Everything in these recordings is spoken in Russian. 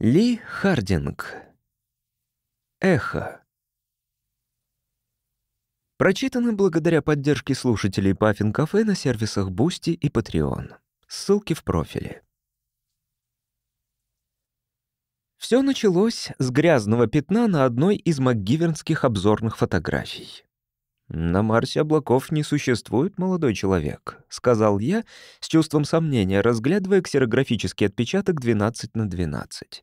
Ли Хардинг. Эхо. Прочитано благодаря поддержке слушателей Паффин Кафе на сервисах Boosty и Patreon. Ссылки в профиле. Все началось с грязного пятна на одной из макгивернских обзорных фотографий. «На Марсе облаков не существует, молодой человек», — сказал я с чувством сомнения, разглядывая ксерографический отпечаток 12 на 12.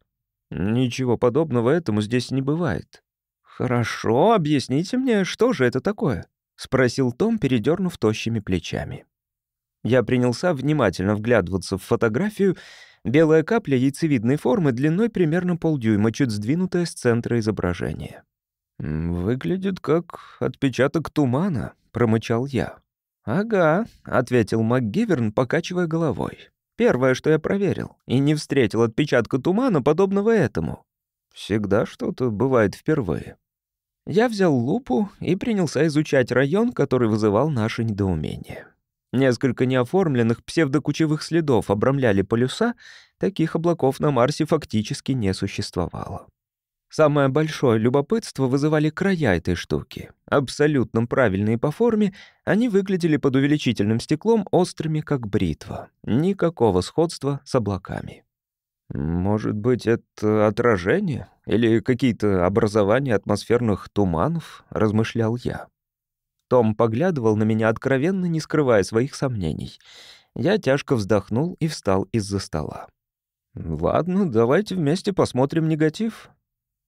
«Ничего подобного этому здесь не бывает». «Хорошо, объясните мне, что же это такое?» — спросил Том, передернув тощими плечами. Я принялся внимательно вглядываться в фотографию. Белая капля яйцевидной формы длиной примерно полдюйма, чуть сдвинутая с центра изображения. «Выглядит как отпечаток тумана», — промычал я. «Ага», — ответил МакГиверн, покачивая головой. Первое, что я проверил, и не встретил отпечатка тумана, подобного этому. Всегда что-то бывает впервые. Я взял лупу и принялся изучать район, который вызывал наше недоумение. Несколько неоформленных псевдокучевых следов обрамляли полюса, таких облаков на Марсе фактически не существовало. Самое большое любопытство вызывали края этой штуки. Абсолютно правильные по форме, они выглядели под увеличительным стеклом острыми, как бритва. Никакого сходства с облаками. Может быть, это отражение или какие-то образования атмосферных туманов, размышлял я. Том поглядывал на меня откровенно, не скрывая своих сомнений. Я тяжко вздохнул и встал из-за стола. «Ладно, давайте вместе посмотрим негатив.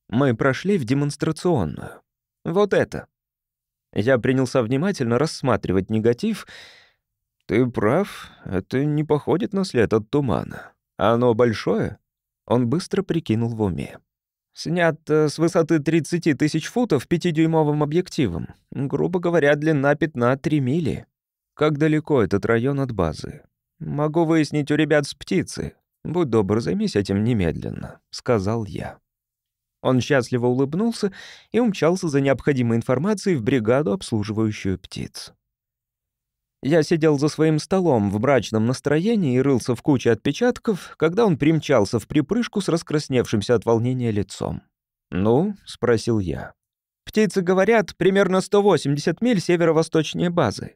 Мы прошли в демонстрационную. Вот это. Я принялся внимательно рассматривать негатив. Ты прав, это не походит на след от тумана. Оно большое? Он быстро прикинул в уме. Снят с высоты 30 тысяч футов пятидюймовым объективом. Грубо говоря, длина пятна 3 мили. Как далеко этот район от базы? Могу выяснить у ребят с птицы. Будь добр, займись этим немедленно, сказал я. Он счастливо улыбнулся и умчался за необходимой информацией в бригаду, обслуживающую птиц. Я сидел за своим столом в брачном настроении и рылся в куче отпечатков, когда он примчался в припрыжку с раскрасневшимся от волнения лицом. «Ну?» — спросил я. «Птицы говорят, примерно 180 миль северо-восточнее базы.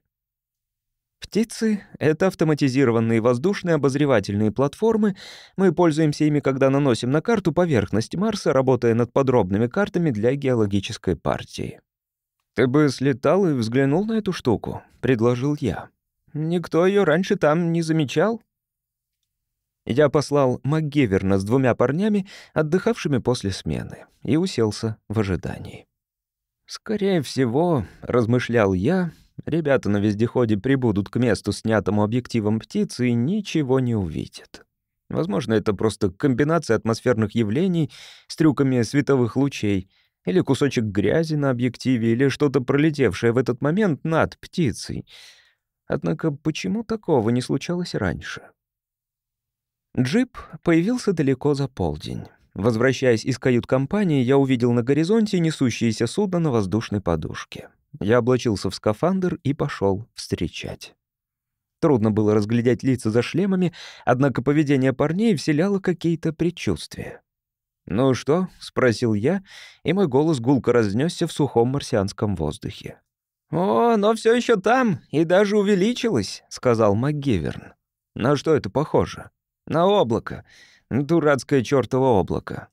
Птицы — это автоматизированные воздушные обозревательные платформы. Мы пользуемся ими, когда наносим на карту поверхность Марса, работая над подробными картами для геологической партии. «Ты бы слетал и взглянул на эту штуку», — предложил я. «Никто ее раньше там не замечал». Я послал МакГеверна с двумя парнями, отдыхавшими после смены, и уселся в ожидании. «Скорее всего», — размышлял я, Ребята на вездеходе прибудут к месту, снятому объективом птицы, и ничего не увидят. Возможно, это просто комбинация атмосферных явлений с трюками световых лучей, или кусочек грязи на объективе, или что-то пролетевшее в этот момент над птицей. Однако почему такого не случалось раньше? Джип появился далеко за полдень. Возвращаясь из кают-компании, я увидел на горизонте несущееся судно на воздушной подушке. Я облачился в скафандр и пошел встречать. Трудно было разглядеть лица за шлемами, однако поведение парней вселяло какие-то предчувствия. «Ну что?» — спросил я, и мой голос гулко разнесся в сухом марсианском воздухе. «О, оно все еще там и даже увеличилось», — сказал МакГиверн. «На что это похоже?» «На облако. Дурацкое чёртово облако.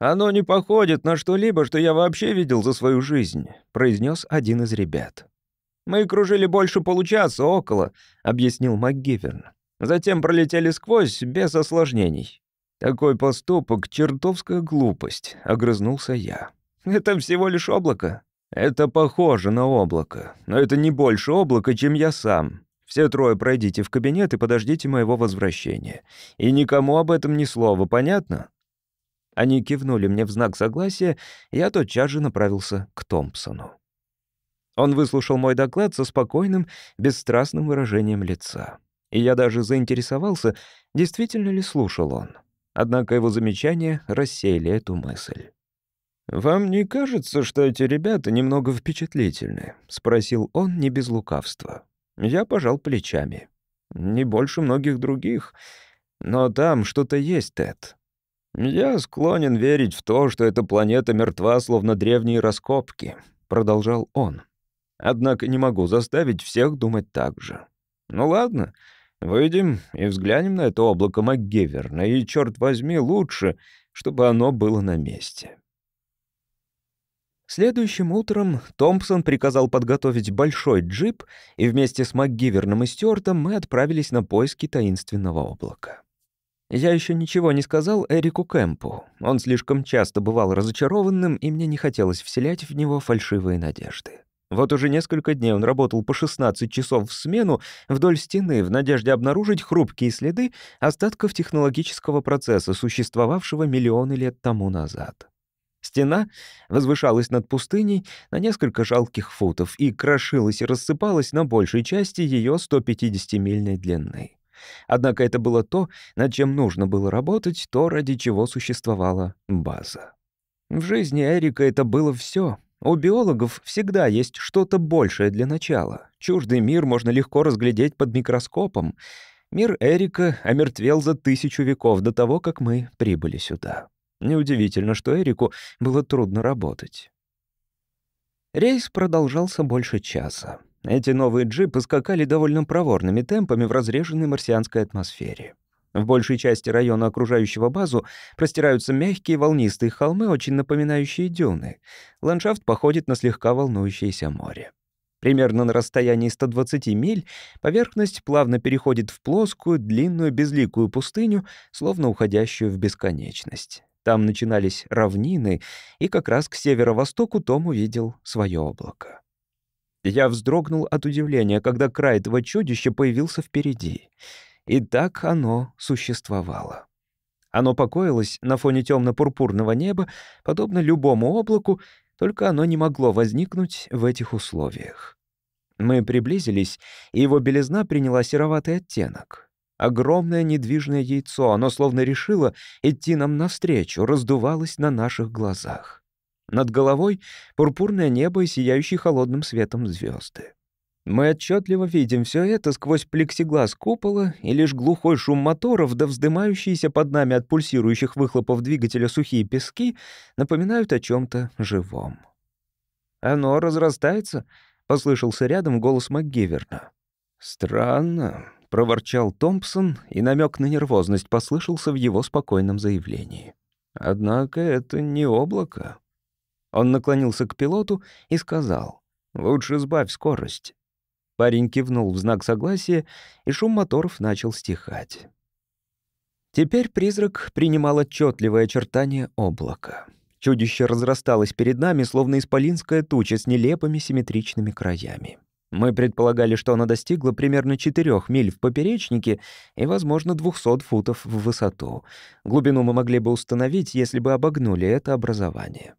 «Оно не походит на что-либо, что я вообще видел за свою жизнь», — произнес один из ребят. «Мы кружили больше получаса около», — объяснил МакГиверн. «Затем пролетели сквозь, без осложнений». «Такой поступок — чертовская глупость», — огрызнулся я. «Это всего лишь облако». «Это похоже на облако, но это не больше облака, чем я сам. Все трое пройдите в кабинет и подождите моего возвращения. И никому об этом ни слова, понятно?» Они кивнули мне в знак согласия, я тотчас же направился к Томпсону. Он выслушал мой доклад со спокойным, бесстрастным выражением лица. И я даже заинтересовался, действительно ли слушал он. Однако его замечания рассеяли эту мысль. «Вам не кажется, что эти ребята немного впечатлительны?» — спросил он не без лукавства. Я пожал плечами. «Не больше многих других. Но там что-то есть, Тед. «Я склонен верить в то, что эта планета мертва, словно древние раскопки», — продолжал он. «Однако не могу заставить всех думать так же. Ну ладно, выйдем и взглянем на это облако МакГеверна, и, черт возьми, лучше, чтобы оно было на месте». Следующим утром Томпсон приказал подготовить большой джип, и вместе с МакГиверном и Стюартом мы отправились на поиски таинственного облака. Я еще ничего не сказал Эрику Кэмпу. Он слишком часто бывал разочарованным, и мне не хотелось вселять в него фальшивые надежды. Вот уже несколько дней он работал по 16 часов в смену вдоль стены в надежде обнаружить хрупкие следы остатков технологического процесса, существовавшего миллионы лет тому назад. Стена возвышалась над пустыней на несколько жалких футов и крошилась и рассыпалась на большей части ее 150-мильной длины. Однако это было то, над чем нужно было работать, то, ради чего существовала база. В жизни Эрика это было все. У биологов всегда есть что-то большее для начала. Чуждый мир можно легко разглядеть под микроскопом. Мир Эрика омертвел за тысячу веков до того, как мы прибыли сюда. Неудивительно, что Эрику было трудно работать. Рейс продолжался больше часа. Эти новые джипы скакали довольно проворными темпами в разреженной марсианской атмосфере. В большей части района, окружающего базу, простираются мягкие волнистые холмы, очень напоминающие дюны. Ландшафт походит на слегка волнующееся море. Примерно на расстоянии 120 миль поверхность плавно переходит в плоскую, длинную, безликую пустыню, словно уходящую в бесконечность. Там начинались равнины, и как раз к северо-востоку Том увидел свое облако. Я вздрогнул от удивления, когда край этого чудища появился впереди. И так оно существовало. Оно покоилось на фоне темно-пурпурного неба, подобно любому облаку, только оно не могло возникнуть в этих условиях. Мы приблизились, и его белизна приняла сероватый оттенок. Огромное недвижное яйцо, оно словно решило идти нам навстречу, раздувалось на наших глазах. Над головой пурпурное небо и сияющие холодным светом звезды. Мы отчетливо видим все это сквозь плексиглаз купола, и лишь глухой шум моторов да вздымающиеся под нами от пульсирующих выхлопов двигателя сухие пески напоминают о чем то живом. «Оно разрастается?» — послышался рядом голос МакГиверна. «Странно», — проворчал Томпсон, и намек на нервозность послышался в его спокойном заявлении. «Однако это не облако». Он наклонился к пилоту и сказал, «Лучше сбавь скорость». Парень кивнул в знак согласия, и шум моторов начал стихать. Теперь призрак принимал отчетливое очертание облака. Чудище разрасталось перед нами, словно исполинская туча с нелепыми симметричными краями. Мы предполагали, что оно достигло примерно 4 миль в поперечнике и, возможно, 200 футов в высоту. Глубину мы могли бы установить, если бы обогнули это образование.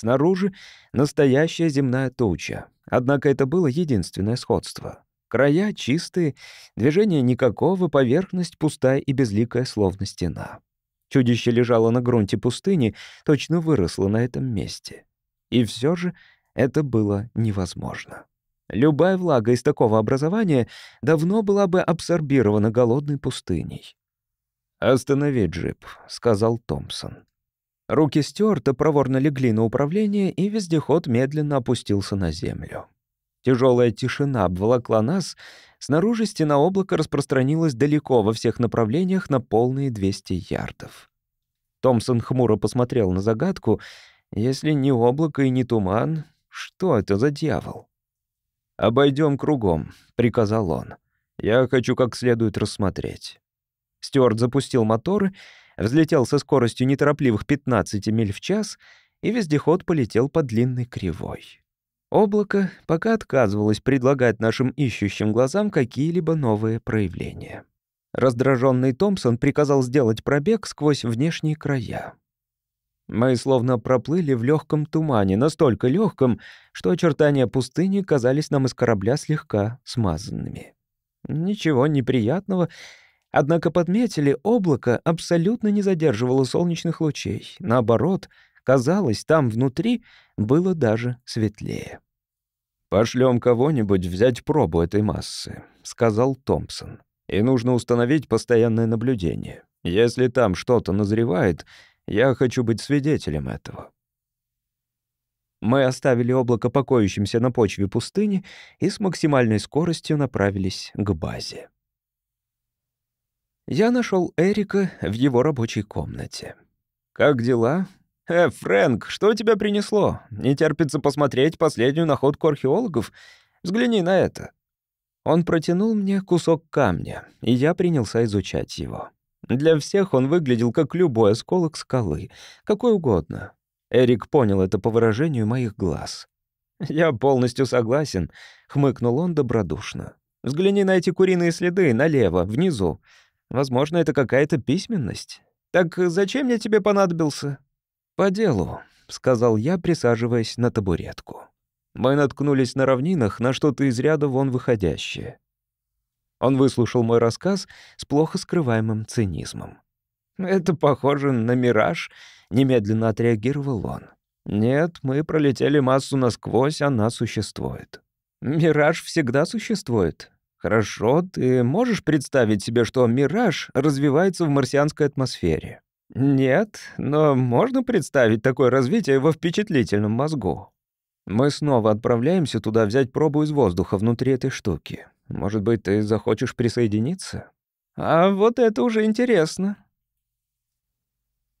Снаружи — настоящая земная туча. Однако это было единственное сходство. Края чистые, движения никакого, поверхность пустая и безликая, словно стена. Чудище лежало на грунте пустыни, точно выросло на этом месте. И все же это было невозможно. Любая влага из такого образования давно была бы абсорбирована голодной пустыней. «Останови джип», — сказал Томпсон. Руки Стюарта проворно легли на управление, и вездеход медленно опустился на землю. Тяжелая тишина обволокла нас. Снаружи стена облака распространилась далеко во всех направлениях на полные 200 ярдов. Томпсон хмуро посмотрел на загадку. Если не облако и не туман, что это за дьявол? «Обойдем кругом», — приказал он. «Я хочу как следует рассмотреть». Стюарт запустил моторы — взлетел со скоростью неторопливых 15 миль в час, и вездеход полетел по длинной кривой. Облако пока отказывалось предлагать нашим ищущим глазам какие-либо новые проявления. Раздраженный Томпсон приказал сделать пробег сквозь внешние края. Мы словно проплыли в легком тумане, настолько легком, что очертания пустыни казались нам из корабля слегка смазанными. Ничего неприятного Однако подметили, облако абсолютно не задерживало солнечных лучей. Наоборот, казалось, там внутри было даже светлее. «Пошлем кого-нибудь взять пробу этой массы», — сказал Томпсон. «И нужно установить постоянное наблюдение. Если там что-то назревает, Я хочу быть свидетелем этого». Мы оставили облако покоящимся на почве пустыни и с максимальной скоростью направились к базе. Я нашел Эрика в его рабочей комнате. «Как дела?» «Э, Фрэнк, что тебя принесло? Не терпится посмотреть последнюю находку археологов? Взгляни на это». Он протянул мне кусок камня, и я принялся изучать его. Для всех он выглядел как любой осколок скалы, какой угодно. Эрик понял это по выражению моих глаз. «Я полностью согласен», — хмыкнул он добродушно. «Взгляни на эти куриные следы налево, внизу. Возможно, это какая-то письменность. Так зачем я тебе понадобился?» «По делу», — сказал я, присаживаясь на табуретку. Мы наткнулись на равнинах на что-то из ряда вон выходящее. Он выслушал мой рассказ с плохо скрываемым цинизмом. «Это похоже на мираж», — немедленно отреагировал он. «Нет, мы пролетели массу насквозь, она существует». «Мираж всегда существует», Хорошо, ты можешь представить себе, что мираж развивается в марсианской атмосфере? Нет, но можно представить такое развитие во впечатлительном мозгу. Мы снова отправляемся туда взять пробу из воздуха внутри этой штуки. Может быть, ты захочешь присоединиться? А вот это уже интересно.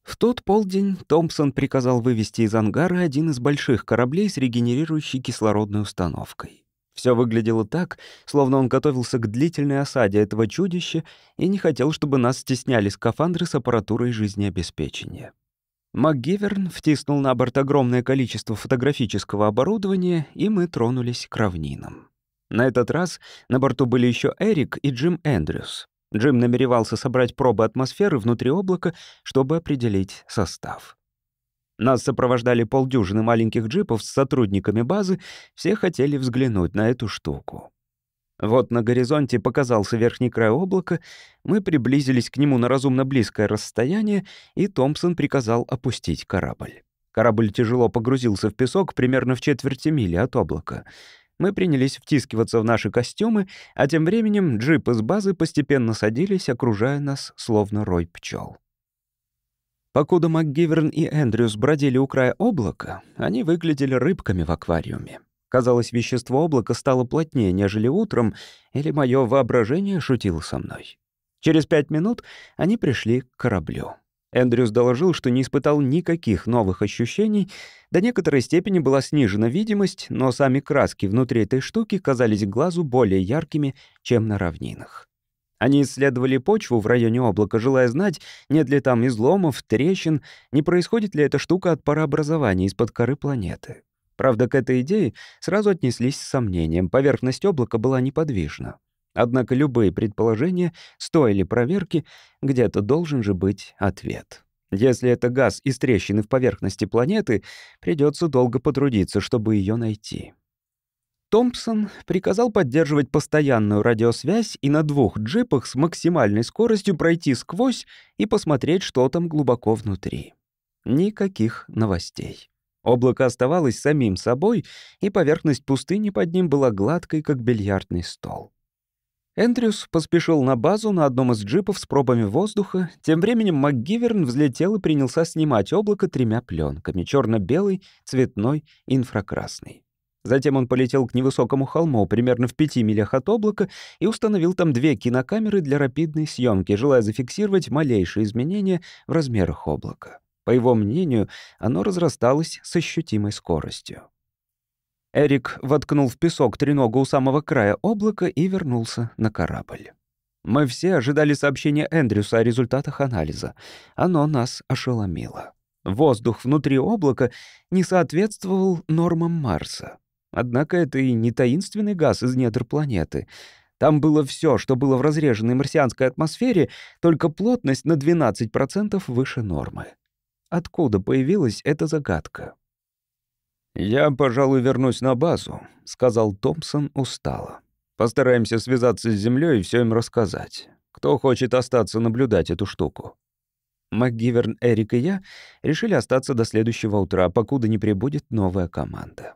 В тот полдень Томпсон приказал вывести из ангара один из больших кораблей с регенерирующей кислородной установкой. Все выглядело так, словно он готовился к длительной осаде этого чудища и не хотел, чтобы нас стесняли скафандры с аппаратурой жизнеобеспечения. МакГиверн втиснул на борт огромное количество фотографического оборудования, и мы тронулись к равнинам. На этот раз на борту были еще Эрик и Джим Эндрюс. Джим намеревался собрать пробы атмосферы внутри облака, чтобы определить состав. Нас сопровождали полдюжины маленьких джипов с сотрудниками базы, все хотели взглянуть на эту штуку. Вот на горизонте показался верхний край облака, мы приблизились к нему на разумно близкое расстояние, и Томпсон приказал опустить корабль. Корабль тяжело погрузился в песок примерно в четверти мили от облака. Мы принялись втискиваться в наши костюмы, а тем временем джипы с базы постепенно садились, окружая нас, словно рой пчел. Покуда МакГиверн и Эндрюс бродили у края облака, они выглядели рыбками в аквариуме. Казалось, вещество облака стало плотнее, нежели утром, или мое воображение шутило со мной. Через пять минут они пришли к кораблю. Эндрюс доложил, что не испытал никаких новых ощущений, до некоторой степени была снижена видимость, но сами краски внутри этой штуки казались глазу более яркими, чем на равнинах. Они исследовали почву в районе облака, желая знать, нет ли там изломов, трещин, не происходит ли эта штука от парообразования из-под коры планеты. Правда, к этой идее сразу отнеслись с сомнением. Поверхность облака была неподвижна. Однако любые предположения стоили проверки, где-то должен же быть ответ. Если это газ из трещины в поверхности планеты, придется долго потрудиться, чтобы ее найти. Томпсон приказал поддерживать постоянную радиосвязь и на двух джипах с максимальной скоростью пройти сквозь и посмотреть, что там глубоко внутри. Никаких новостей. Облако оставалось самим собой, и поверхность пустыни под ним была гладкой, как бильярдный стол. Эндрюс поспешил на базу на одном из джипов с пробами воздуха. Тем временем МакГиверн взлетел и принялся снимать облако тремя пленками: черно белый цветной и инфракрасный. Затем он полетел к невысокому холму, примерно в пяти милях от облака, и установил там две кинокамеры для рапидной съемки, желая зафиксировать малейшие изменения в размерах облака. По его мнению, оно разрасталось с ощутимой скоростью. Эрик воткнул в песок треногу у самого края облака и вернулся на корабль. Мы все ожидали сообщения Эндрюса о результатах анализа. Оно нас ошеломило. Воздух внутри облака не соответствовал нормам Марса. Однако это и не таинственный газ из недр планеты. Там было все, что было в разреженной марсианской атмосфере, только плотность на 12% выше нормы. Откуда появилась эта загадка? «Я, пожалуй, вернусь на базу», — сказал Томпсон устало. «Постараемся связаться с Землей и все им рассказать. Кто хочет остаться наблюдать эту штуку?» МакГиверн, Эрик и я решили остаться до следующего утра, покуда не прибудет новая команда.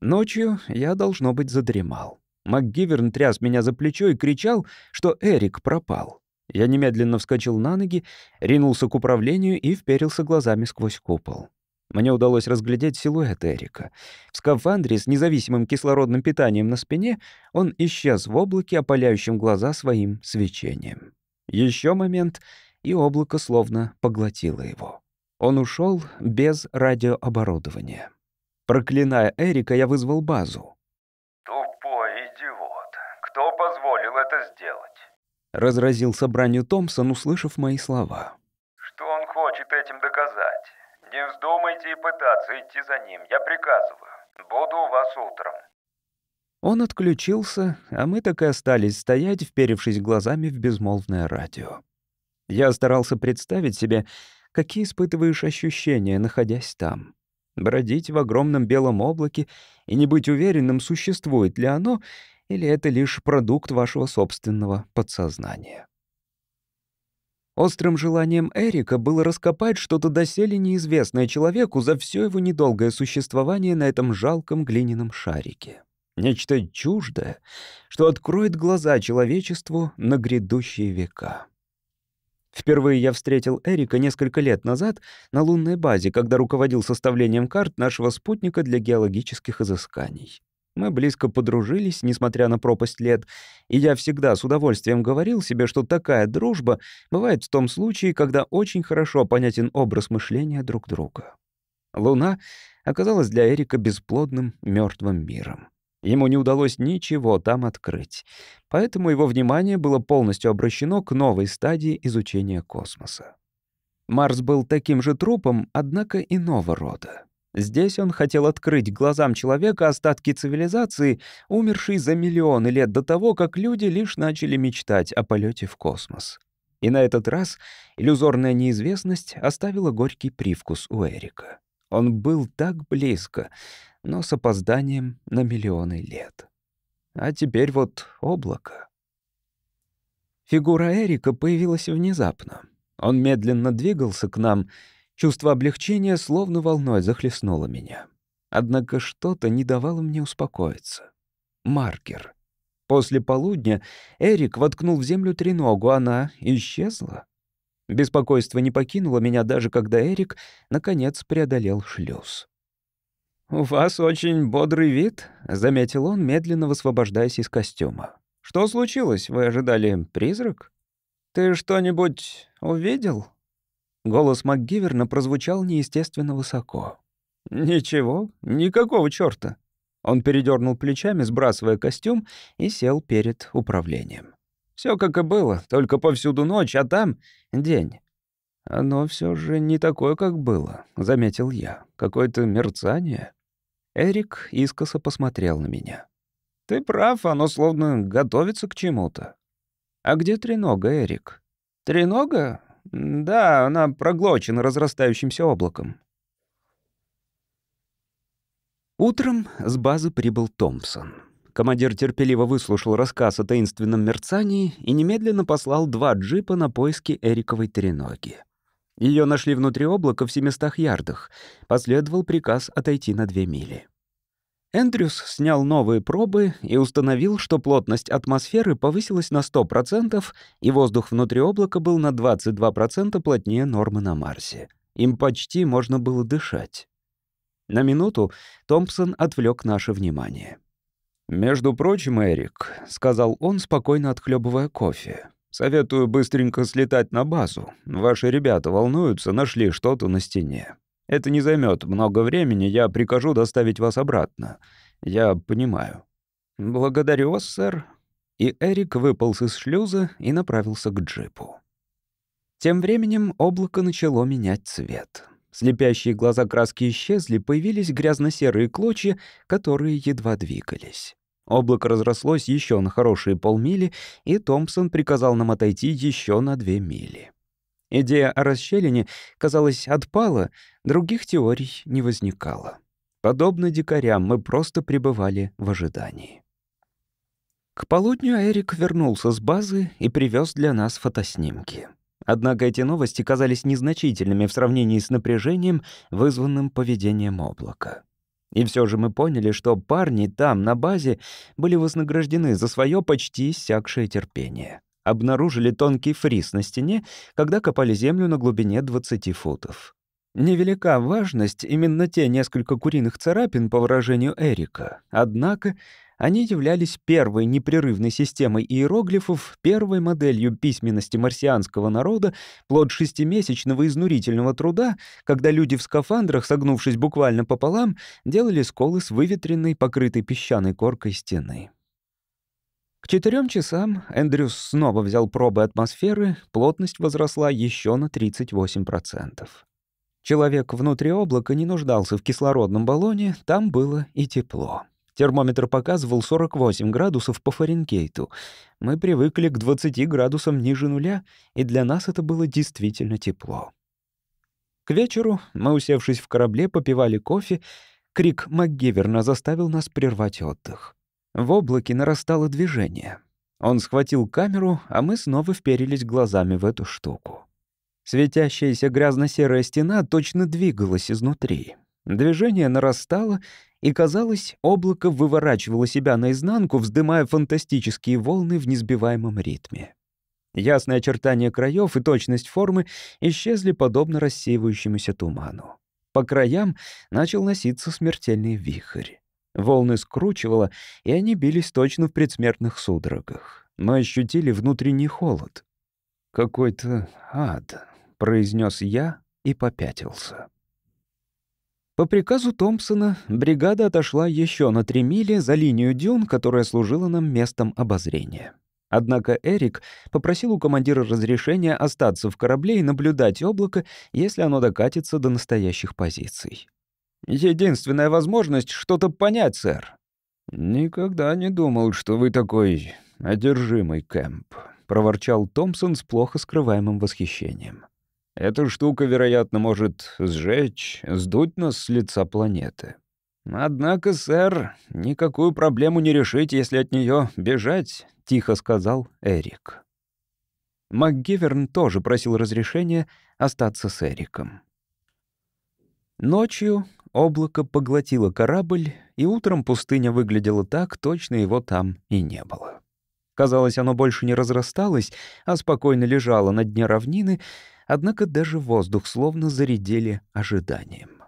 Ночью я, должно быть, задремал. МакГиверн тряс меня за плечо и кричал, что Эрик пропал. Я немедленно вскочил на ноги, ринулся к управлению и вперился глазами сквозь купол. Мне удалось разглядеть силуэт Эрика. В скафандре с независимым кислородным питанием на спине он исчез в облаке, опаляющем глаза своим свечением. Еще момент, и облако словно поглотило его. Он ушел без радиооборудования. Проклиная Эрика, я вызвал базу. «Тупой идиот. Кто позволил это сделать?» Разразился бранью Томпсон, услышав мои слова. «Что он хочет этим доказать? Не вздумайте и пытаться идти за ним. Я приказываю. Буду у вас утром». Он отключился, а мы так и остались стоять, вперевшись глазами в безмолвное радио. Я старался представить себе, какие испытываешь ощущения, находясь там. Бродить в огромном белом облаке и не быть уверенным, существует ли оно, или это лишь продукт вашего собственного подсознания. Острым желанием Эрика было раскопать что-то доселе неизвестное человеку за все его недолгое существование на этом жалком глиняном шарике. Нечто чуждое, что откроет глаза человечеству на грядущие века. Впервые я встретил Эрика несколько лет назад на лунной базе, когда руководил составлением карт нашего спутника для геологических изысканий. Мы близко подружились, несмотря на пропасть лет, и я всегда с удовольствием говорил себе, что такая дружба бывает в том случае, когда очень хорошо понятен образ мышления друг друга. Луна оказалась для Эрика бесплодным мертвым миром. Ему не удалось ничего там открыть, поэтому его внимание было полностью обращено к новой стадии изучения космоса. Марс был таким же трупом, однако иного рода. Здесь он хотел открыть глазам человека остатки цивилизации, умершей за миллионы лет до того, как люди лишь начали мечтать о полете в космос. И на этот раз иллюзорная неизвестность оставила горький привкус у Эрика. Он был так близко, но с опозданием на миллионы лет. А теперь вот облако. Фигура Эрика появилась внезапно. Он медленно двигался к нам. Чувство облегчения словно волной захлестнуло меня. Однако что-то не давало мне успокоиться. Маркер. После полудня Эрик воткнул в землю треногу, она исчезла. Беспокойство не покинуло меня даже когда Эрик наконец преодолел шлюз. «У вас очень бодрый вид», — заметил он, медленно высвобождаясь из костюма. «Что случилось? Вы ожидали призрак? Ты что-нибудь увидел?» Голос МакГиверна прозвучал неестественно высоко. «Ничего, никакого чёрта». Он передернул плечами, сбрасывая костюм, и сел перед управлением. Все как и было, только повсюду ночь, а там — день. «Оно все же не такое, как было», — заметил я. «Какое-то мерцание». Эрик искоса посмотрел на меня. «Ты прав, оно словно готовится к чему-то». «А где тренога, Эрик?» «Тренога? Да, она проглочена разрастающимся облаком». Утром с базы прибыл Томпсон. Командир терпеливо выслушал рассказ о таинственном мерцании и немедленно послал два джипа на поиски Эриковой треноги. Ее нашли внутри облака в 700 ярдах. Последовал приказ отойти на две мили. Эндрюс снял новые пробы и установил, что плотность атмосферы повысилась на 100%, и воздух внутри облака был на 22% плотнее нормы на Марсе. Им почти можно было дышать. На минуту Томпсон отвлек наше внимание. «Между прочим, Эрик», — сказал он, спокойно отхлебывая кофе, Советую быстренько слетать на базу. Ваши ребята волнуются, нашли что-то на стене. Это не займет много времени, я прикажу доставить вас обратно. Я понимаю. Благодарю вас, сэр. И Эрик выполз из шлюза и направился к джипу. Тем временем облако начало менять цвет. Слепящие глаза краски исчезли, появились грязно-серые клочья, которые едва двигались. Облако разрослось еще на хорошие полмили, и Томпсон приказал нам отойти еще на две мили. Идея о расщелине, казалось, отпала, других теорий не возникало. Подобно дикарям, мы просто пребывали в ожидании. К полудню Эрик вернулся с базы и привез для нас фотоснимки. Однако эти новости казались незначительными в сравнении с напряжением, вызванным поведением облака. И все же мы поняли, что парни там, на базе, были вознаграждены за свое почти иссякшее терпение. Обнаружили тонкий фриз на стене, когда копали землю на глубине 20 футов. Невелика важность именно те несколько куриных царапин, по выражению Эрика. Однако они являлись первой непрерывной системой иероглифов, первой моделью письменности марсианского народа, плод шестимесячного изнурительного труда, когда люди в скафандрах, согнувшись буквально пополам, делали сколы с выветренной, покрытой песчаной коркой стены. К четырем часам Эндрюс снова взял пробы атмосферы, плотность возросла еще на 38%. Человек внутри облака не нуждался в кислородном баллоне, там было и тепло. Термометр показывал 48 градусов по Фаренгейту. Мы привыкли к 20 градусам ниже нуля, и для нас это было действительно тепло. К вечеру мы, усевшись в корабле, попивали кофе. Крик МакГиверна заставил нас прервать отдых. В облаке нарастало движение. Он схватил камеру, а мы снова вперились глазами в эту штуку. Светящаяся грязно-серая стена точно двигалась изнутри. Движение нарастало, и, казалось, облако выворачивало себя наизнанку, вздымая фантастические волны в несбиваемом ритме. Ясные очертания краев и точность формы исчезли подобно рассеивающемуся туману. По краям начал носиться смертельный вихрь. Волны скручивало, и они бились точно в предсмертных судорогах. Мы ощутили внутренний холод. «Какой-то ад», — произнес я и попятился. По приказу Томпсона бригада отошла еще на три мили за линию дюн, которая служила нам местом обозрения. Однако Эрик попросил у командира разрешения остаться в корабле и наблюдать облако, если оно докатится до настоящих позиций. Единственная возможность что-то понять, сэр. Никогда не думал, что вы такой одержимый, Кэмп, проворчал Томпсон с плохо скрываемым восхищением. Эта штука, вероятно, может сжечь, сдуть нас с лица планеты. Однако, сэр, никакую проблему не решить, если от нее бежать, тихо сказал Эрик. МакГиверн тоже просил разрешения остаться с Эриком. Ночью Облако поглотило корабль, и утром пустыня выглядела так, точно его там и не было. Казалось, оно больше не разрасталось, а спокойно лежало на дне равнины, однако даже воздух словно заредели ожиданием.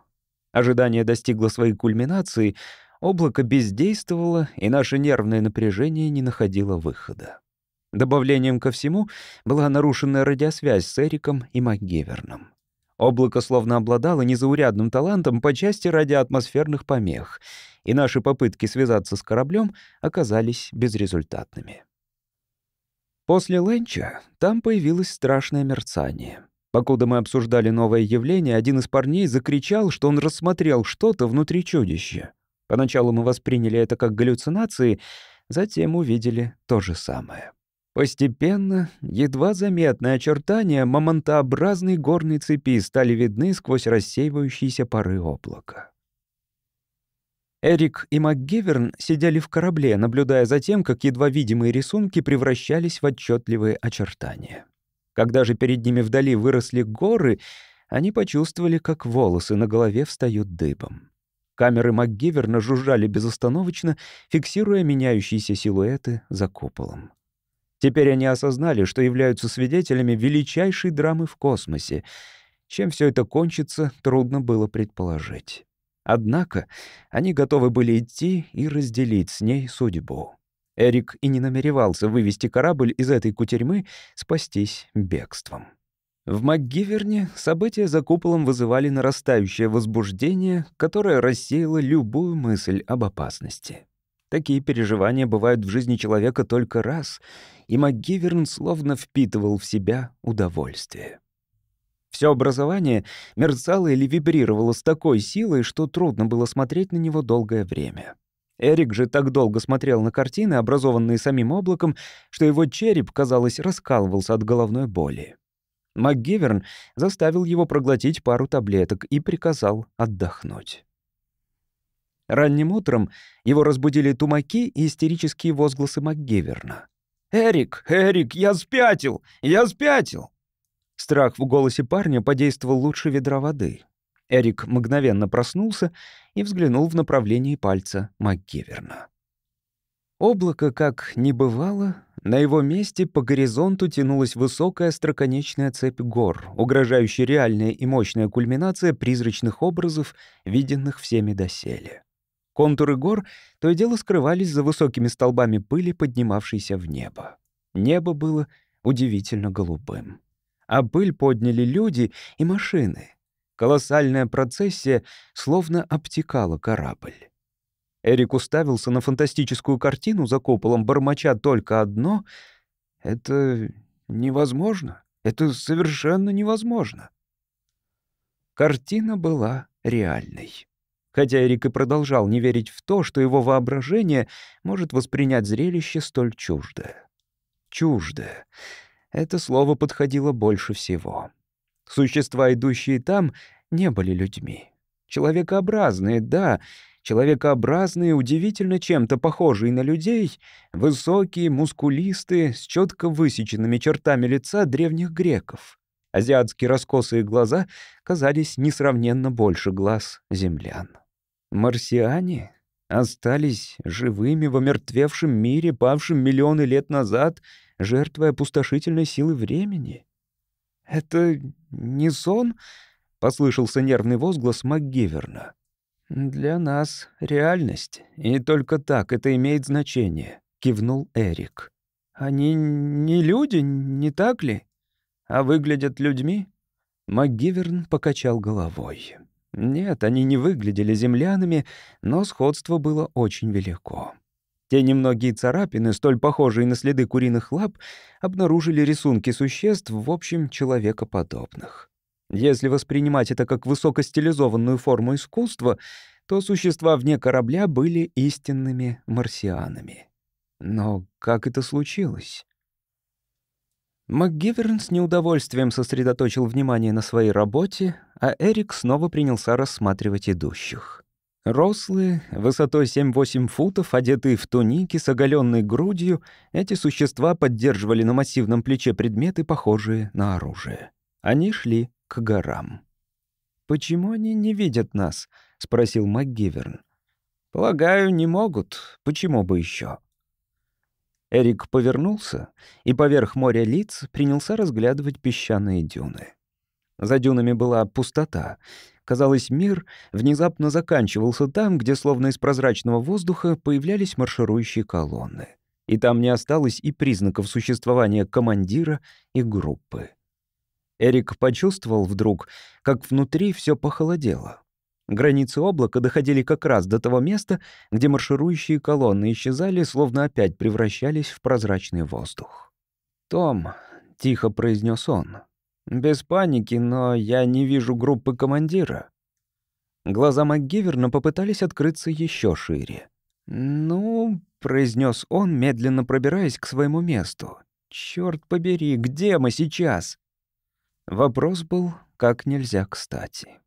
Ожидание достигло своей кульминации, облако бездействовало, и наше нервное напряжение не находило выхода. Добавлением ко всему была нарушенная радиосвязь с Эриком и МакГеверном. Облако словно обладало незаурядным талантом по части радиоатмосферных помех, и наши попытки связаться с кораблем оказались безрезультатными. После ленча там появилось страшное мерцание. Покуда мы обсуждали новое явление, один из парней закричал, что он рассмотрел что-то внутри чудища. Поначалу мы восприняли это как галлюцинации, затем увидели то же самое. Постепенно, едва заметные очертания мамонтообразной горной цепи стали видны сквозь рассеивающиеся пары облака. Эрик и МакГиверн сидели в корабле, наблюдая за тем, как едва видимые рисунки превращались в отчетливые очертания. Когда же перед ними вдали выросли горы, они почувствовали, как волосы на голове встают дыбом. Камеры МакГиверна жужжали безостановочно, фиксируя меняющиеся силуэты за куполом. Теперь они осознали, что являются свидетелями величайшей драмы в космосе. Чем все это кончится, трудно было предположить. Однако они готовы были идти и разделить с ней судьбу. Эрик и не намеревался вывести корабль из этой кутерьмы, спастись бегством. В МакГиверне события за куполом вызывали нарастающее возбуждение, которое рассеяло любую мысль об опасности. Такие переживания бывают в жизни человека только раз, и МакГиверн словно впитывал в себя удовольствие. Все образование мерцало или вибрировало с такой силой, что трудно было смотреть на него долгое время. Эрик же так долго смотрел на картины, образованные самим облаком, что его череп, казалось, раскалывался от головной боли. МакГиверн заставил его проглотить пару таблеток и приказал отдохнуть. Ранним утром его разбудили тумаки и истерические возгласы МакГиверна. «Эрик! Эрик! Я спятил! Я спятил!» Страх в голосе парня подействовал лучше ведра воды. Эрик мгновенно проснулся и взглянул в направлении пальца МакГиверна. Облако, как не бывало, На его месте по горизонту тянулась высокая остроконечная цепь гор, угрожающая реальная и мощная кульминация призрачных образов, виденных всеми доселе. Контуры гор то и дело скрывались за высокими столбами пыли, поднимавшейся в небо. Небо было удивительно голубым. А пыль подняли люди и машины. Колоссальная процессия словно обтекала корабль. Эрик уставился на фантастическую картину за куполом, бормоча только одно — это невозможно. Это совершенно невозможно. Картина была реальной. Хотя Эрик и продолжал не верить в то, что его воображение может воспринять зрелище столь чуждое. Чуждое. Это слово подходило больше всего. Существа, идущие там, не были людьми. Человекообразные, да, человекообразные, удивительно чем-то похожие на людей, высокие, мускулистые, с четко высеченными чертами лица древних греков. Азиатские раскосые глаза казались несравненно больше глаз землян. Марсиане остались живыми в омертвевшем мире, павшем миллионы лет назад, жертвой опустошительной силы времени. «Это не сон?» — послышался нервный возглас МакГиверна. «Для нас реальность, и только так это имеет значение», — кивнул Эрик. «Они не люди, не так ли? А выглядят людьми?» МакГиверн покачал головой. Нет, они не выглядели землянами, но сходство было очень велико. Те немногие царапины, столь похожие на следы куриных лап, обнаружили рисунки существ, в общем, человекоподобных. Если воспринимать это как высокостилизованную форму искусства, то существа вне корабля были истинными марсианами. Но как это случилось? МакГиверн с неудовольствием сосредоточил внимание на своей работе, а Эрик снова принялся рассматривать идущих. Рослые, высотой 7-8 футов, одетые в туники с оголенной грудью, эти существа поддерживали на массивном плече предметы, похожие на оружие. Они шли к горам. «Почему они не видят нас?» — спросил МакГиверн. «Полагаю, не могут. Почему бы еще? Эрик повернулся и поверх моря лиц принялся разглядывать песчаные дюны. За дюнами была пустота. Казалось, мир внезапно заканчивался там, где словно из прозрачного воздуха появлялись марширующие колонны. И там не осталось и признаков существования командира и группы. Эрик почувствовал вдруг, как внутри все похолодело. Границы облака доходили как раз до того места, где марширующие колонны исчезали, словно опять превращались в прозрачный воздух. «Том», — тихо произнес он, — «без паники, но я не вижу группы командира». Глаза МакГиверна попытались открыться еще шире. «Ну», — произнес он, медленно пробираясь к своему месту. «Чёрт побери, где мы сейчас?» Вопрос был как нельзя кстати.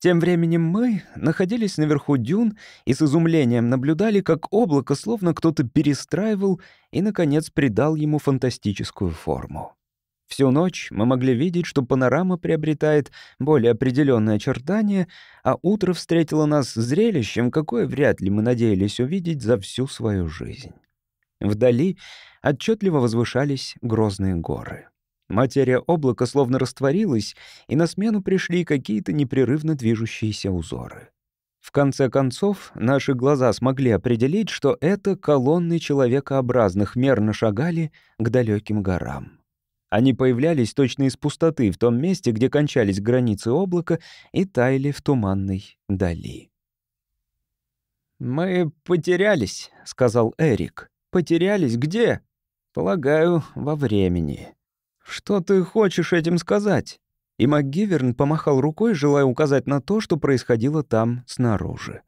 Тем временем мы находились наверху дюн и с изумлением наблюдали, как облако словно кто-то перестраивал и, наконец, придал ему фантастическую форму. Всю ночь мы могли видеть, что панорама приобретает более определенные очертания, а утро встретило нас зрелищем, какое вряд ли мы надеялись увидеть за всю свою жизнь. Вдали отчетливо возвышались грозные горы. Материя облака словно растворилась, и на смену пришли какие-то непрерывно движущиеся узоры. В конце концов, наши глаза смогли определить, что это колонны человекообразных мерно шагали к далеким горам. Они появлялись точно из пустоты в том месте, где кончались границы облака, и таяли в туманной дали. «Мы потерялись», — сказал Эрик. «Потерялись где?» «Полагаю, во времени». «Что ты хочешь этим сказать?» И МакГиверн помахал рукой, желая указать на то, что происходило там снаружи.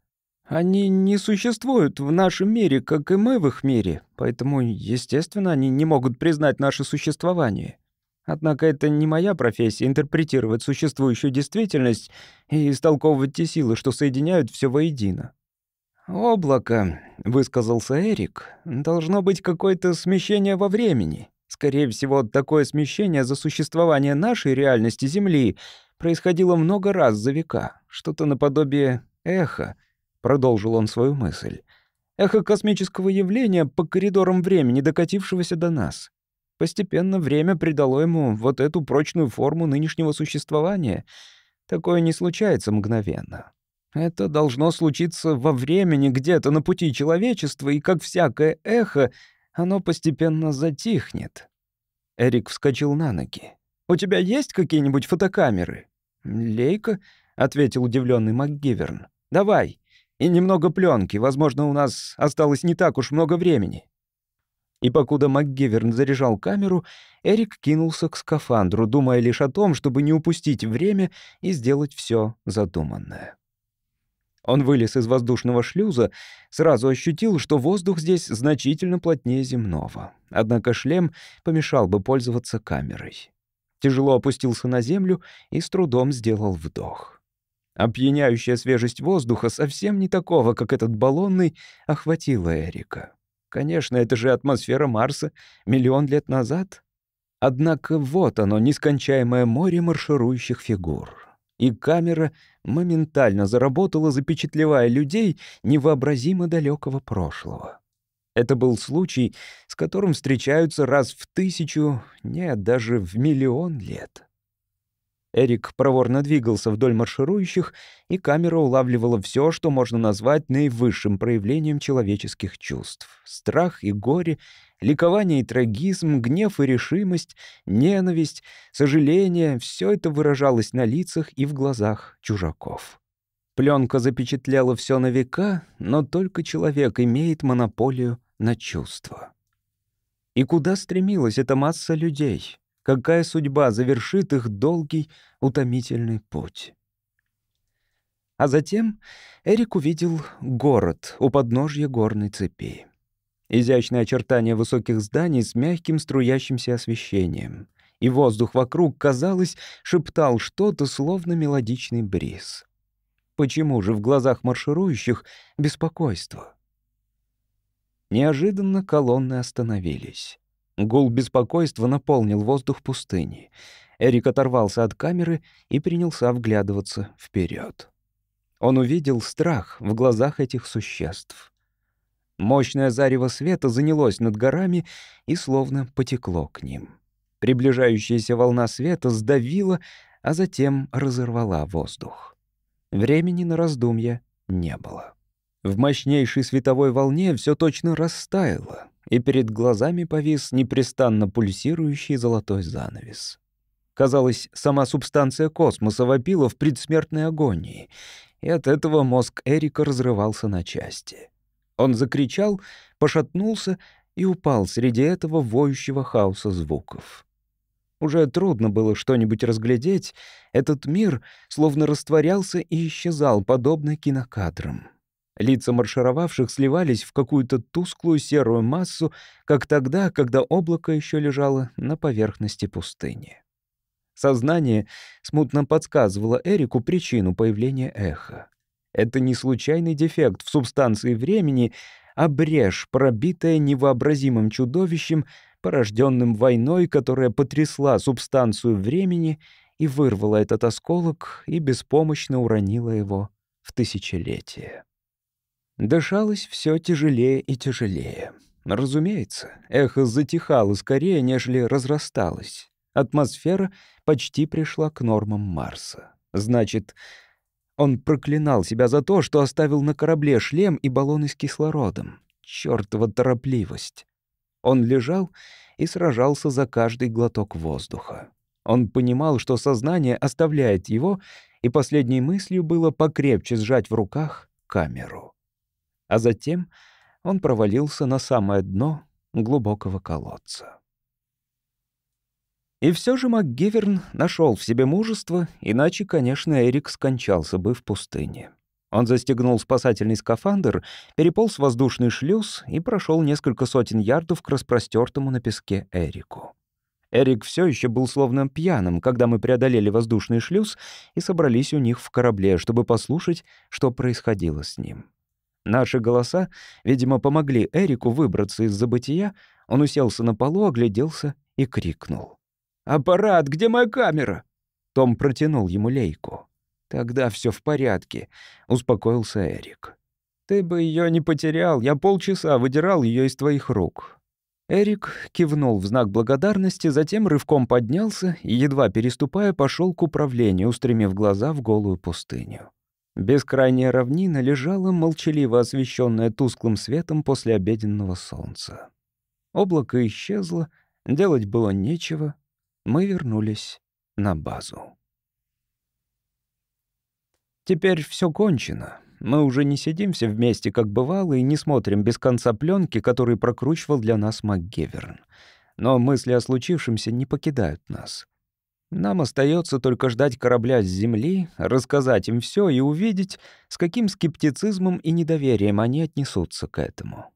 «Они не существуют в нашем мире, как и мы в их мире, поэтому, естественно, они не могут признать наше существование. Однако это не моя профессия — интерпретировать существующую действительность и истолковывать те силы, что соединяют все воедино». «Облако», — высказался Эрик, — «должно быть какое-то смещение во времени». Скорее всего, такое смещение за существование нашей реальности Земли происходило много раз за века, что-то наподобие эха, продолжил он свою мысль. Эхо космического явления по коридорам времени, докатившегося до нас. Постепенно время придало ему вот эту прочную форму нынешнего существования. Такое не случается мгновенно. Это должно случиться во времени, где-то на пути человечества, и, как всякое эхо, оно постепенно затихнет. Эрик вскочил на ноги. «У тебя есть какие-нибудь фотокамеры?» «Лейка», — ответил удивленный МакГиверн. «Давай. И немного пленки. Возможно, у нас осталось не так уж много времени». И покуда МакГиверн заряжал камеру, Эрик кинулся к скафандру, думая лишь о том, чтобы не упустить время и сделать все задуманное. Он вылез из воздушного шлюза, сразу ощутил, что воздух здесь значительно плотнее земного. Однако шлем помешал бы пользоваться камерой. Тяжело опустился на землю и с трудом сделал вдох. Опьяняющая свежесть воздуха, совсем не такого, как этот баллонный, охватила Эрика. Конечно, это же атмосфера Марса миллион лет назад. Однако вот оно, нескончаемое море марширующих фигур и камера моментально заработала, запечатлевая людей невообразимо далекого прошлого. Это был случай, с которым встречаются раз в тысячу, нет, даже в миллион лет. Эрик проворно двигался вдоль марширующих, и камера улавливала все, что можно назвать наивысшим проявлением человеческих чувств. Страх и горе, ликование и трагизм, гнев и решимость, ненависть, сожаление — все это выражалось на лицах и в глазах чужаков. Пленка запечатляла все на века, но только человек имеет монополию на чувства. И куда стремилась эта масса людей? Какая судьба завершит их долгий, утомительный путь. А затем Эрик увидел город у подножья горной цепи. Изящные очертания высоких зданий с мягким струящимся освещением. И воздух вокруг, казалось, шептал что-то, словно мелодичный бриз. Почему же в глазах марширующих беспокойство? Неожиданно колонны остановились. Гул беспокойства наполнил воздух пустыни. Эрик оторвался от камеры и принялся вглядываться вперед. Он увидел страх в глазах этих существ. Мощное зарево света занялось над горами и словно потекло к ним. Приближающаяся волна света сдавила, а затем разорвала воздух. Времени на раздумья не было. В мощнейшей световой волне все точно растаяло, и перед глазами повис непрестанно пульсирующий золотой занавес. Казалось, сама субстанция космоса вопила в предсмертной агонии, и от этого мозг Эрика разрывался на части. Он закричал, пошатнулся и упал среди этого воющего хаоса звуков. Уже трудно было что-нибудь разглядеть, этот мир словно растворялся и исчезал, подобно кинокадрам. Лица маршировавших сливались в какую-то тусклую серую массу, как тогда, когда облако еще лежало на поверхности пустыни. Сознание смутно подсказывало Эрику причину появления эха. Это не случайный дефект в субстанции времени, а брешь, пробитая невообразимым чудовищем, порожденным войной, которая потрясла субстанцию времени и вырвала этот осколок и беспомощно уронила его в тысячелетие. Дышалось все тяжелее и тяжелее. Разумеется, эхо затихало скорее, нежели разрасталось. Атмосфера почти пришла к нормам Марса. Значит, он проклинал себя за то, что оставил на корабле шлем и баллоны с кислородом. Чёртова торопливость. Он лежал и сражался за каждый глоток воздуха. Он понимал, что сознание оставляет его, и последней мыслью было покрепче сжать в руках камеру а затем он провалился на самое дно глубокого колодца. И все же МакГиверн нашел в себе мужество, иначе, конечно, Эрик скончался бы в пустыне. Он застегнул спасательный скафандр, переполз воздушный шлюз и прошел несколько сотен ярдов к распростертому на песке Эрику. Эрик все еще был словно пьяным, когда мы преодолели воздушный шлюз и собрались у них в корабле, чтобы послушать, что происходило с ним. Наши голоса, видимо, помогли Эрику выбраться из забытия. Он уселся на полу, огляделся и крикнул. «Аппарат, где моя камера?» Том протянул ему лейку. «Тогда все в порядке», — успокоился Эрик. Ты бы ее не потерял, я полчаса выдирал ее из твоих рук». Эрик кивнул в знак благодарности, затем рывком поднялся и, едва переступая, пошел к управлению, устремив глаза в голую пустыню. Бескрайняя равнина лежала, молчаливо освещенная тусклым светом после обеденного солнца. Облако исчезло, делать было нечего. Мы вернулись на базу. Теперь все кончено. Мы уже не сидим все вместе, как бывало, и не смотрим без конца пленки, который прокручивал для нас МакГеверн. Но мысли о случившемся не покидают нас. Нам остается только ждать корабля с земли, рассказать им все и увидеть, с каким скептицизмом и недоверием они отнесутся к этому.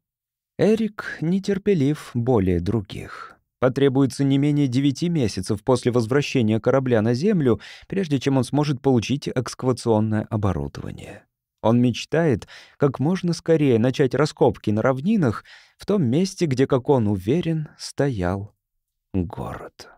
Эрик нетерпелив более других. Потребуется не менее девяти месяцев после возвращения корабля на Землю, прежде чем он сможет получить экскавационное оборудование. Он мечтает как можно скорее начать раскопки на равнинах в том месте, где, как он уверен, стоял город.